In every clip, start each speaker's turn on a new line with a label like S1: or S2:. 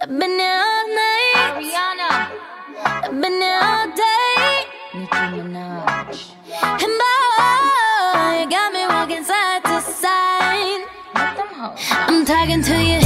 S1: I've been here all night.
S2: Ariana.
S1: I've been here all day.
S2: Nicki Minaj.
S1: And boy, you got me walking side to side.
S2: Let them hoes.
S1: I'm talking to you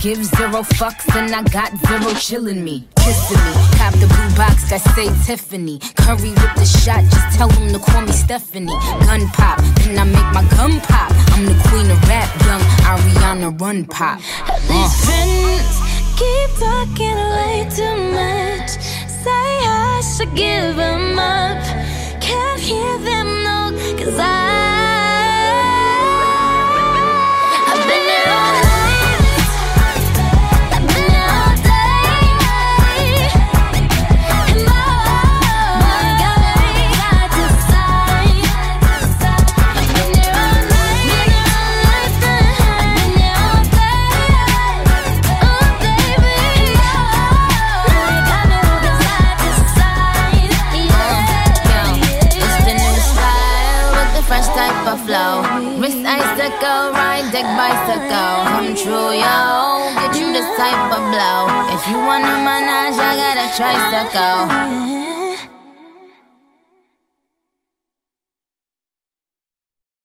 S3: give zero fucks and I got zero chillin' me. Kissing me. Cop the blue box that say Tiffany. Curry with the shot, just tell them to call me Stephanie. Gun pop, then I make my gun pop. I'm the queen of rap, young Ariana Run Pop.
S1: These uh. friends keep talking way too much. Say I should give them up. Can't hear them no, cause I.
S2: Wrist icicle, ride deck bicycle. Come true, yo. Get you this type of blow. If you wanna manage, I got a tricycle.